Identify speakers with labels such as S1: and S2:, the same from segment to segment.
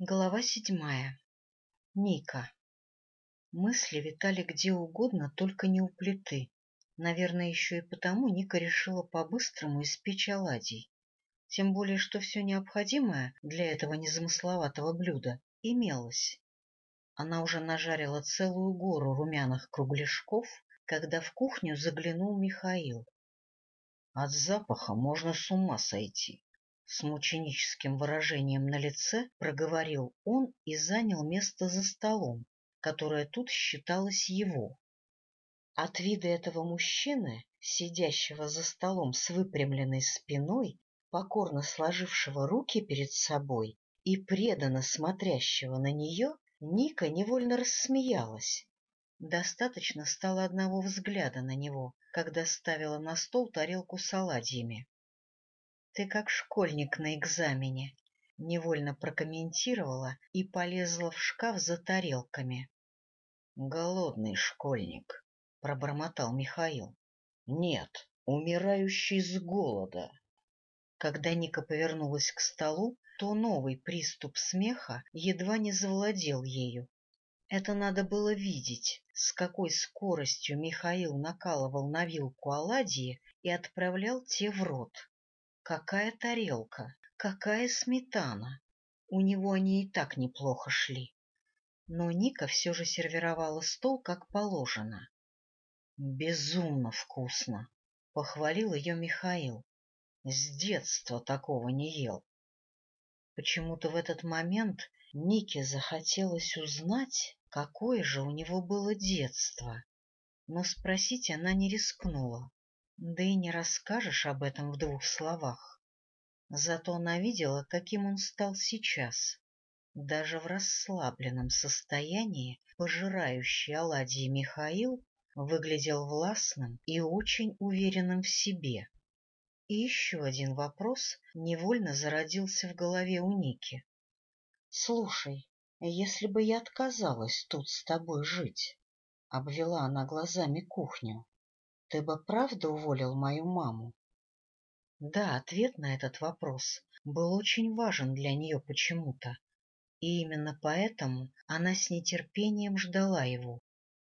S1: Глава седьмая. Ника. Мысли витали где угодно, только не у плиты. Наверное, еще и потому Ника решила по-быстрому испечь оладий. Тем более, что все необходимое для этого незамысловатого блюда имелось. Она уже нажарила целую гору румяных кругляшков, когда в кухню заглянул Михаил.
S2: От запаха можно с ума сойти. С мученическим выражением на лице проговорил он и занял место за столом, которое тут считалось его. От вида этого мужчины, сидящего за столом с выпрямленной спиной, покорно сложившего руки перед собой и преданно смотрящего на нее, Ника невольно рассмеялась. Достаточно стало одного взгляда на него, когда ставила на стол тарелку с оладьями. Ты как школьник на экзамене. Невольно прокомментировала и полезла в шкаф за тарелками. Голодный школьник, пробормотал Михаил. Нет, умирающий с голода. Когда Ника повернулась к столу, то новый приступ смеха едва не завладел ею. Это надо было видеть, с какой скоростью Михаил накалывал на вилку оладьи и отправлял те в рот. Какая тарелка, какая сметана. У него они и так неплохо шли. Но Ника все же сервировала стол как положено. Безумно вкусно, похвалил ее Михаил. С детства такого не ел. Почему-то в этот момент Нике захотелось узнать, какое же у него было детство, но спросить она не рискнула да и не расскажешь об этом в двух словах. Зато она видела, каким он стал сейчас, даже в расслабленном состоянии пожирающий оладьи Михаил выглядел властным и очень уверенным в себе. И еще один вопрос невольно зародился в голове у Ники. — Слушай, если бы я отказалась тут с тобой жить, — обвела она глазами кухню, ты бы правда уволил мою маму? Да, ответ на этот вопрос был очень важен для нее почему-то, и именно поэтому она с нетерпением ждала его.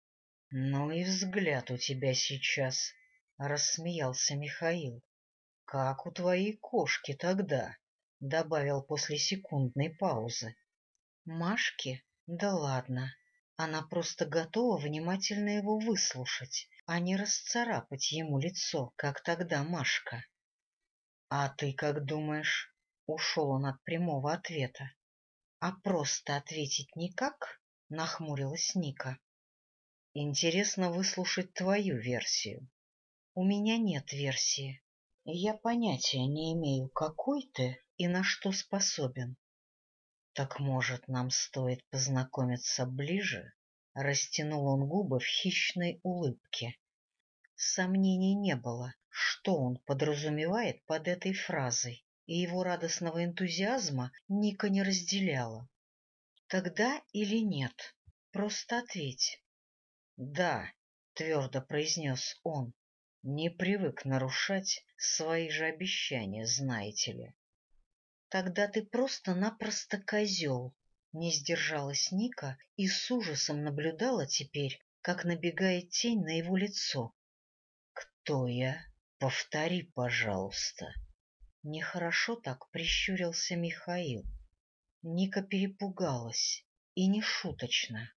S2: — Ну и взгляд у тебя сейчас, — рассмеялся Михаил. — Как у твоей кошки тогда? — добавил после секундной паузы. — Машки? Да ладно. Она просто готова внимательно его выслушать, а не расцарапать ему лицо, как тогда Машка. — А ты как думаешь? — ушел он от прямого ответа. — А просто ответить никак? — нахмурилась Ника. — Интересно выслушать твою версию. — У меня нет версии. Я понятия не имею, какой ты и на что способен. Так, может, нам стоит познакомиться ближе? Растянул он губы в хищной улыбке. Сомнений не было, что он подразумевает под этой фразой, и его радостного энтузиазма Ника не разделяла. «Тогда или нет? Просто ответь». «Да», — твердо произнес он, — «не привык нарушать свои же обещания, знаете ли». Тогда ты просто-напросто козел. Не сдержалась Ника и с ужасом наблюдала теперь, как набегает тень на его лицо. «Кто я? Повтори, пожалуйста». Нехорошо так прищурился Михаил. Ника перепугалась, и не шуточно.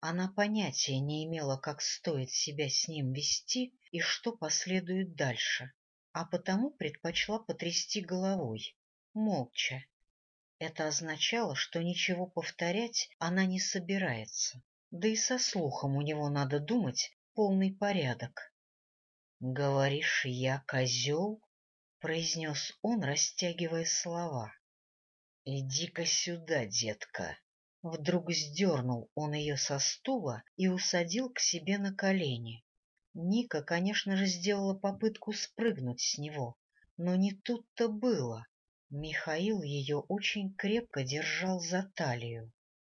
S2: Она понятия не имела, как стоит себя с ним вести и что последует дальше, а потому предпочла потрясти головой молча. Это означало, что ничего повторять она не собирается, да и со слухом у него, надо думать, полный порядок. — Говоришь, я козел? — произнес он, растягивая слова. — Иди-ка сюда, детка! Вдруг сдернул он ее со стула и усадил к себе на колени. Ника, конечно же, сделала попытку спрыгнуть с него, но не тут-то было. Михаил ее очень крепко держал за талию.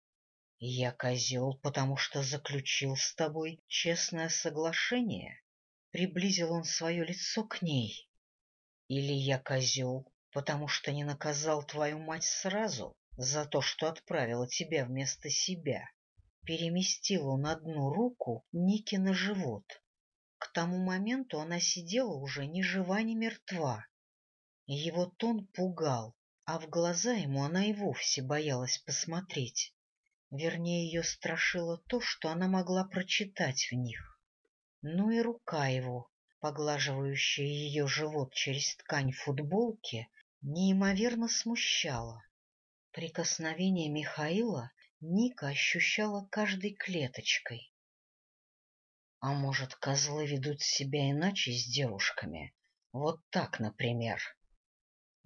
S2: — Я козел, потому что заключил с тобой честное соглашение? — приблизил он свое лицо к ней. — Или я козел, потому что не наказал твою мать сразу за то, что отправила тебя вместо себя? Переместил он одну руку Ники на живот. К тому моменту она сидела уже ни жива, ни мертва, его тон пугал, а в глаза ему она и вовсе боялась посмотреть. Вернее, ее страшило то, что она могла прочитать в них. Ну и рука его, поглаживающая ее живот через ткань футболки, неимоверно смущала. Прикосновение Михаила Ника ощущала каждой клеточкой. А может, козлы ведут себя иначе с девушками? Вот так, например.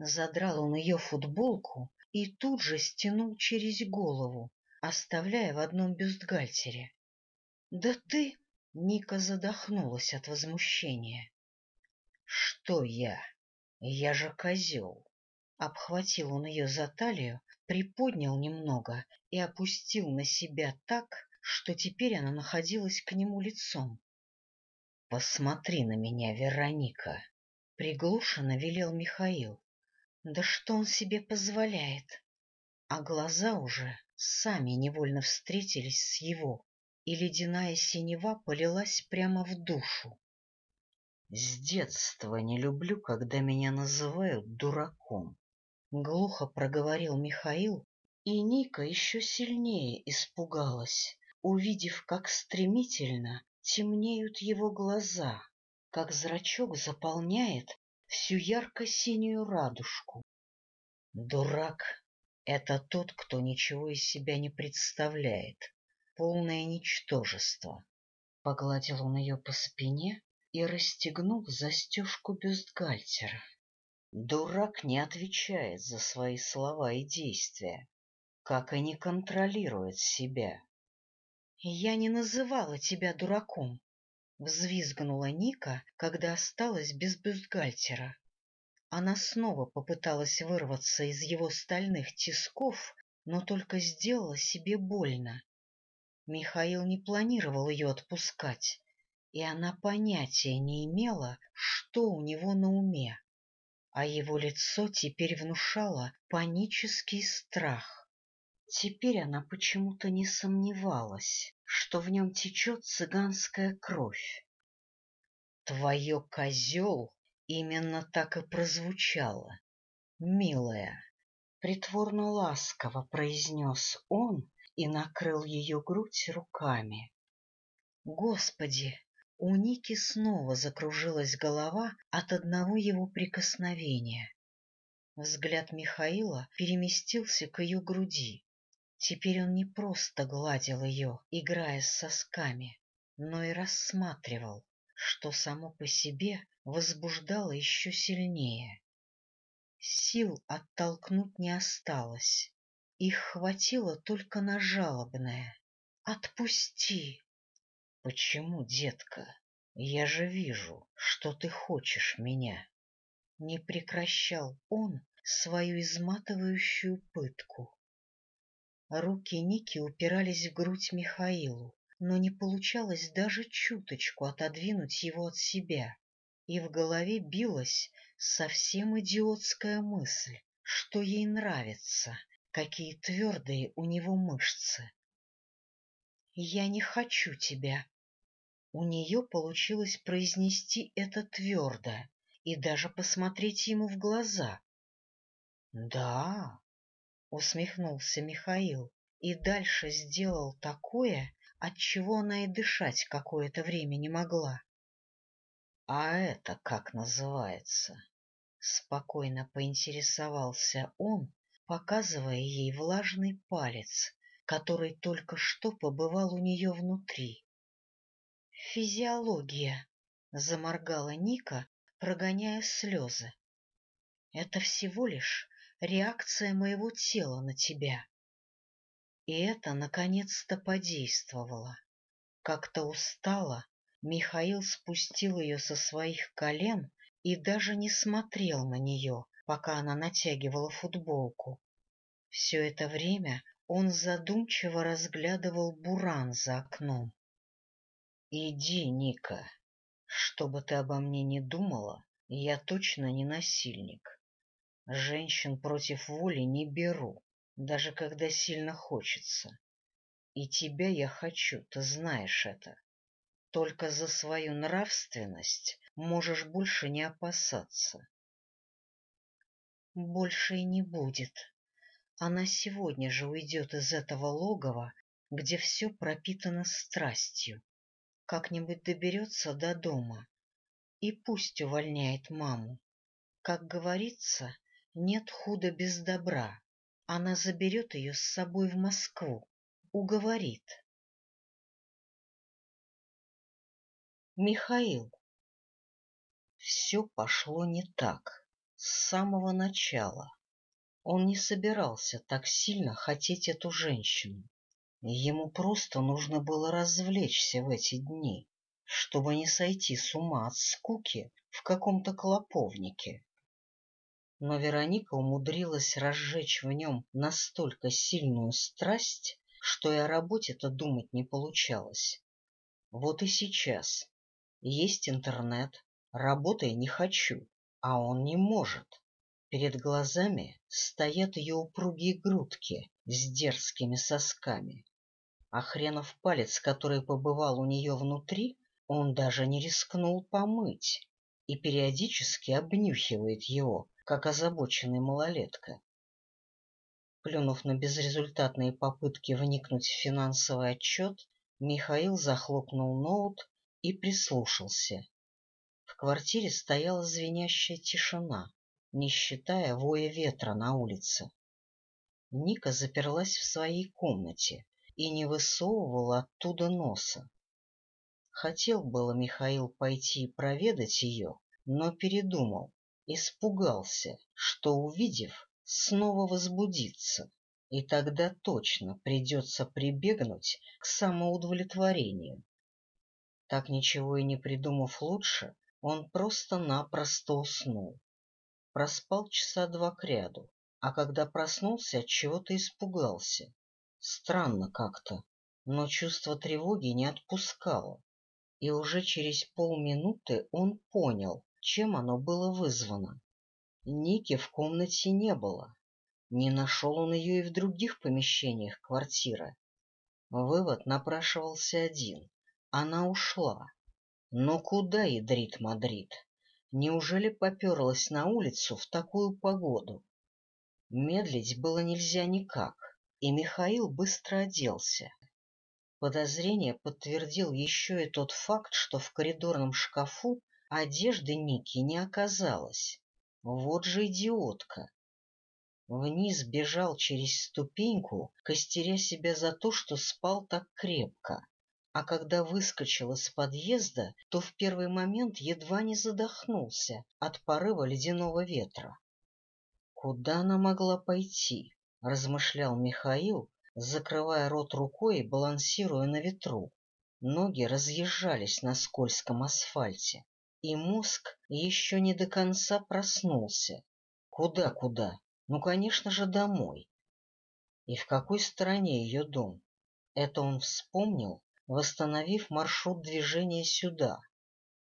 S2: Задрал он ее футболку и тут же стянул через голову, оставляя в одном бюстгальтере. — Да ты... — Ника задохнулась от возмущения. — Что я? Я же козел. Обхватил он ее за талию, приподнял немного и опустил на себя так, что теперь она находилась к нему лицом. — Посмотри на меня, Вероника! — приглушенно велел Михаил. Да что он себе позволяет? А глаза уже сами невольно встретились с его, и ледяная синева полилась прямо в душу. С детства не люблю, когда меня называют дураком. Глухо проговорил Михаил, и Ника еще сильнее испугалась, увидев, как стремительно темнеют его глаза, как зрачок заполняет всю ярко-синюю радужку. Дурак — это тот, кто ничего из себя не представляет, полное ничтожество. Погладил он ее по спине и расстегнул застежку бюстгальтера. Дурак не отвечает за свои слова и действия, как и не контролирует себя. — Я не называла тебя дураком, взвизгнула Ника, когда осталась без бюстгальтера. Она снова попыталась вырваться из его стальных тисков, но только сделала себе больно. Михаил не планировал ее отпускать, и она понятия не имела, что у него на уме, а его лицо теперь внушало панический страх. Теперь она почему-то не сомневалась, что в нем течет цыганская кровь. «Твое козел» именно так и прозвучало. «Милая», — притворно ласково произнес он и накрыл ее грудь руками. «Господи!» У Ники снова закружилась голова от одного его прикосновения. Взгляд Михаила переместился к ее груди. Теперь он не просто гладил ее, играя с сосками, но и рассматривал, что само по себе возбуждало еще сильнее. Сил оттолкнуть не осталось. Их хватило только на жалобное. «Отпусти!» «Почему, детка? Я же вижу, что ты хочешь меня!» Не прекращал он свою изматывающую пытку. Руки Ники упирались в грудь Михаилу, но не получалось даже чуточку отодвинуть его от себя. И в голове билась совсем идиотская мысль, что ей нравится, какие твердые у него мышцы. «Я не хочу тебя». У нее получилось произнести это твердо и даже посмотреть ему в глаза. «Да», усмехнулся Михаил, и дальше сделал такое, от чего она и дышать какое-то время не могла. — А это как называется? — спокойно поинтересовался он, показывая ей влажный палец, который только что побывал у нее внутри. — Физиология, — заморгала Ника, прогоняя слезы. — Это всего лишь реакция моего тела на тебя. И это наконец-то подействовало. Как-то устало, Михаил спустил ее со своих колен и даже не смотрел на нее, пока она натягивала футболку. Все это время он задумчиво разглядывал буран за окном. — Иди, Ника, что бы ты обо мне не думала, я точно не насильник. Женщин против воли не беру, даже когда сильно хочется. И тебя я хочу, ты знаешь это. Только за свою нравственность можешь больше не опасаться.
S1: Больше и не будет. Она сегодня же уйдет из этого логова, где все пропитано страстью. Как-нибудь доберется до дома и пусть увольняет маму. Как говорится, нет худа без добра. Она заберет ее с собой в Москву, уговорит.
S2: Михаил. Все пошло не так с самого начала. Он не собирался так сильно хотеть эту женщину. Ему просто нужно было развлечься в эти дни, чтобы не сойти с ума от скуки в каком-то клоповнике но Вероника умудрилась разжечь в нем настолько сильную страсть, что и о работе-то думать не получалось. Вот и сейчас. Есть интернет, работай не хочу, а он не может. Перед глазами стоят ее упругие грудки с дерзкими сосками. А хренов палец, который побывал у нее внутри, он даже не рискнул помыть и периодически обнюхивает его, как озабоченный малолетка. Плюнув на безрезультатные попытки вникнуть в финансовый отчет, Михаил захлопнул ноут и прислушался. В квартире стояла звенящая тишина, не считая воя ветра на улице. Ника заперлась в своей комнате и не высовывала оттуда носа. Хотел было Михаил пойти и проведать ее, но передумал Испугался, что, увидев, снова возбудится, и тогда точно придется прибегнуть к самоудовлетворению. Так ничего и не придумав лучше, он просто-напросто уснул. Проспал часа два кряду, а когда проснулся, от чего-то испугался. Странно как-то, но чувство тревоги не отпускало. И уже через полминуты он понял, чем оно было вызвано. Ники в комнате не было. Не нашел он ее и в других помещениях квартиры. Вывод напрашивался один. Она ушла. Но куда ядрит Мадрид? Неужели поперлась на улицу в такую погоду? Медлить было нельзя никак, и Михаил быстро оделся. Подозрение подтвердил еще и тот факт, что в коридорном шкафу Одежды Ники не оказалось. Вот же идиотка! Вниз бежал через ступеньку, костеря себя за то, что спал так крепко. А когда выскочил из подъезда, то в первый момент едва не задохнулся от порыва ледяного ветра. «Куда она могла пойти?» — размышлял Михаил, закрывая рот рукой и балансируя на ветру. Ноги разъезжались на скользком асфальте и мозг еще не до конца проснулся. Куда-куда? Ну, конечно же, домой. И в какой стороне ее дом? Это он вспомнил, восстановив маршрут движения сюда.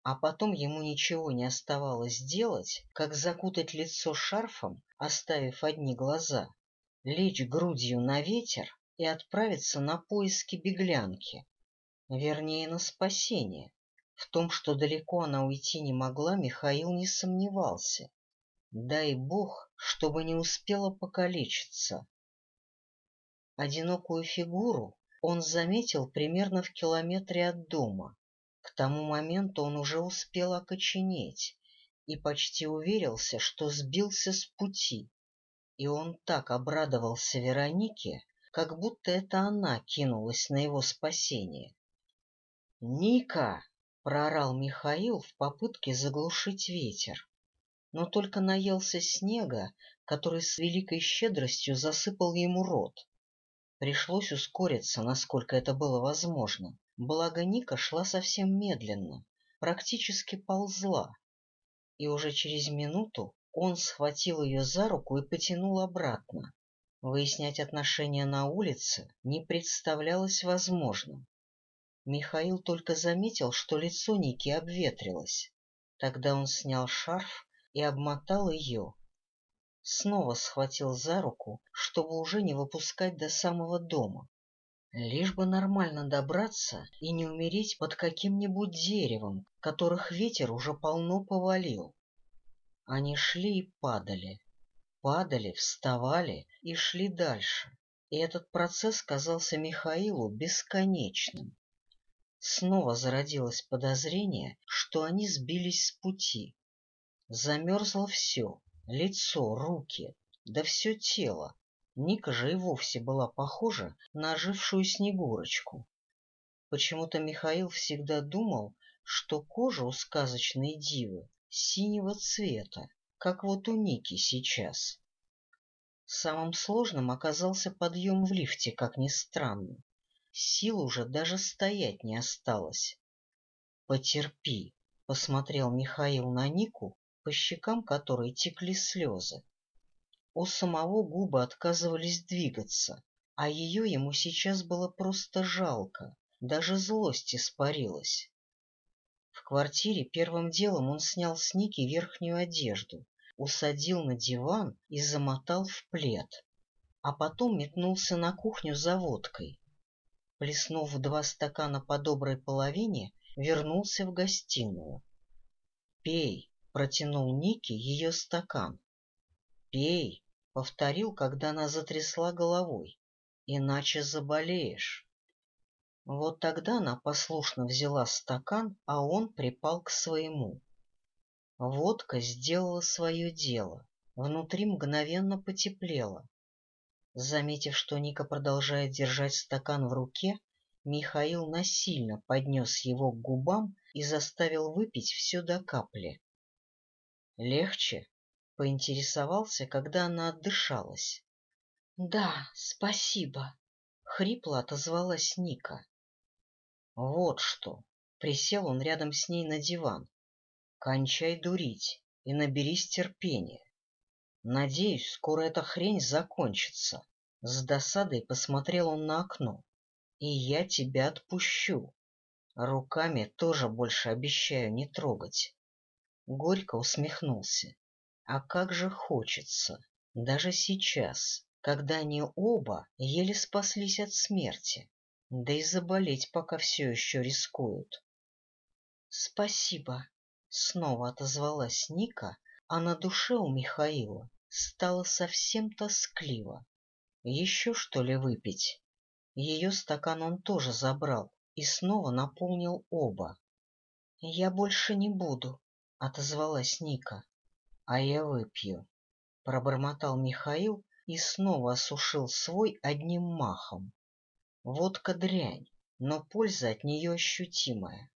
S2: А потом ему ничего не оставалось делать, как закутать лицо шарфом, оставив одни глаза, лечь грудью на ветер и отправиться на поиски беглянки, вернее, на спасение. В том, что далеко она уйти не могла, Михаил не сомневался. Дай бог, чтобы не успела покалечиться. Одинокую фигуру он заметил примерно в километре от дома. К тому моменту он уже успел окоченеть и почти уверился, что сбился с пути. И он так обрадовался Веронике, как будто это она кинулась на его спасение. «Ника — Ника! — проорал Михаил в попытке заглушить ветер, но только наелся снега, который с великой щедростью засыпал ему рот. Пришлось ускориться, насколько это было возможно. Благо Ника шла совсем медленно, практически ползла. И уже через минуту он схватил ее за руку и потянул обратно. Выяснять отношения на улице не представлялось возможным. Михаил только заметил, что лицо Ники обветрилось. Тогда он снял шарф и обмотал ее. Снова схватил за руку, чтобы уже не выпускать до самого дома. Лишь бы нормально добраться и не умереть под каким-нибудь деревом, которых ветер уже полно повалил. Они шли и падали. Падали, вставали и шли дальше. И этот процесс казался Михаилу бесконечным. Снова зародилось подозрение, что они сбились с пути. Замерзло все — лицо, руки, да все тело. Ника же и вовсе была похожа на ожившую Снегурочку. Почему-то Михаил всегда думал, что кожа у сказочной дивы синего цвета, как вот у Ники сейчас. Самым сложным оказался подъем в лифте, как ни странно. Сил уже даже стоять не осталось. — Потерпи, — посмотрел Михаил на Нику, по щекам которой текли слезы. У самого губы отказывались двигаться, а ее ему сейчас было просто жалко, даже злость испарилась. В квартире первым делом он снял с Ники верхнюю одежду, усадил на диван и замотал в плед, а потом метнулся на кухню за водкой плеснув два стакана по доброй половине, вернулся в гостиную. — Пей, — протянул Ники ее стакан. — Пей, — повторил, когда она затрясла головой, — иначе заболеешь. Вот тогда она послушно взяла стакан, а он припал к своему. Водка сделала свое дело, внутри мгновенно потеплело. Заметив, что Ника продолжает держать стакан в руке, Михаил насильно поднес его к губам и заставил выпить все до капли. «Легче?» — поинтересовался, когда она отдышалась. «Да, спасибо», — хрипло отозвалась Ника. «Вот что!» — присел он рядом с ней на диван. «Кончай дурить и наберись терпения. Надеюсь, скоро эта хрень закончится. С досадой посмотрел он на окно. И я тебя отпущу. Руками тоже больше обещаю не трогать. Горько усмехнулся. А как же хочется, даже сейчас, когда они оба еле спаслись от смерти, да и заболеть пока все еще рискуют. — Спасибо, — снова отозвалась Ника, а на душе у Михаила стало совсем тоскливо. Еще что ли выпить? Ее стакан он тоже забрал и снова наполнил оба. — Я больше не буду, — отозвалась Ника. — А я выпью, — пробормотал Михаил и снова осушил свой одним махом. Водка дрянь, но польза от нее ощутимая.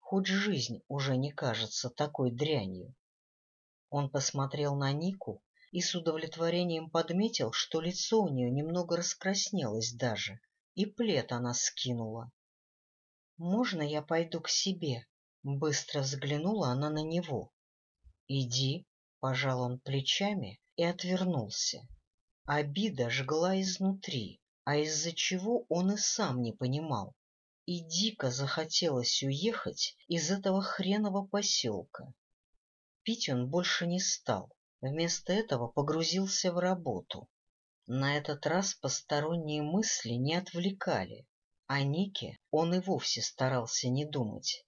S2: Хоть жизнь уже не кажется такой дрянью. Он посмотрел на Нику и с удовлетворением подметил, что лицо у нее немного раскраснелось даже, и плед она скинула. «Можно я пойду к себе?» — быстро взглянула она на него. «Иди», — пожал он плечами и отвернулся. Обида жгла изнутри, а из-за чего он и сам не понимал. И дико захотелось уехать из этого хренового поселка. Пить он больше не стал, Вместо этого погрузился в работу. На этот раз посторонние мысли не отвлекали. а Нике он и вовсе старался не думать.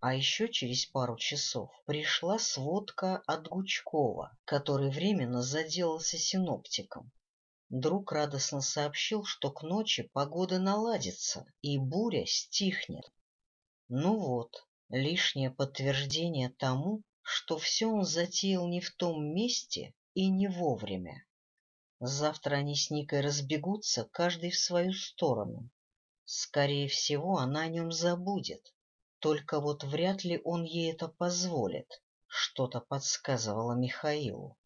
S2: А еще через пару часов пришла сводка от Гучкова, который временно заделался синоптиком. Друг радостно сообщил, что к ночи погода наладится и буря стихнет. Ну вот, лишнее подтверждение тому, что все он затеял не в том месте и не вовремя. Завтра они с Никой разбегутся, каждый в свою сторону. Скорее всего, она о нем забудет. Только вот вряд ли он ей это позволит, что-то подсказывало Михаилу.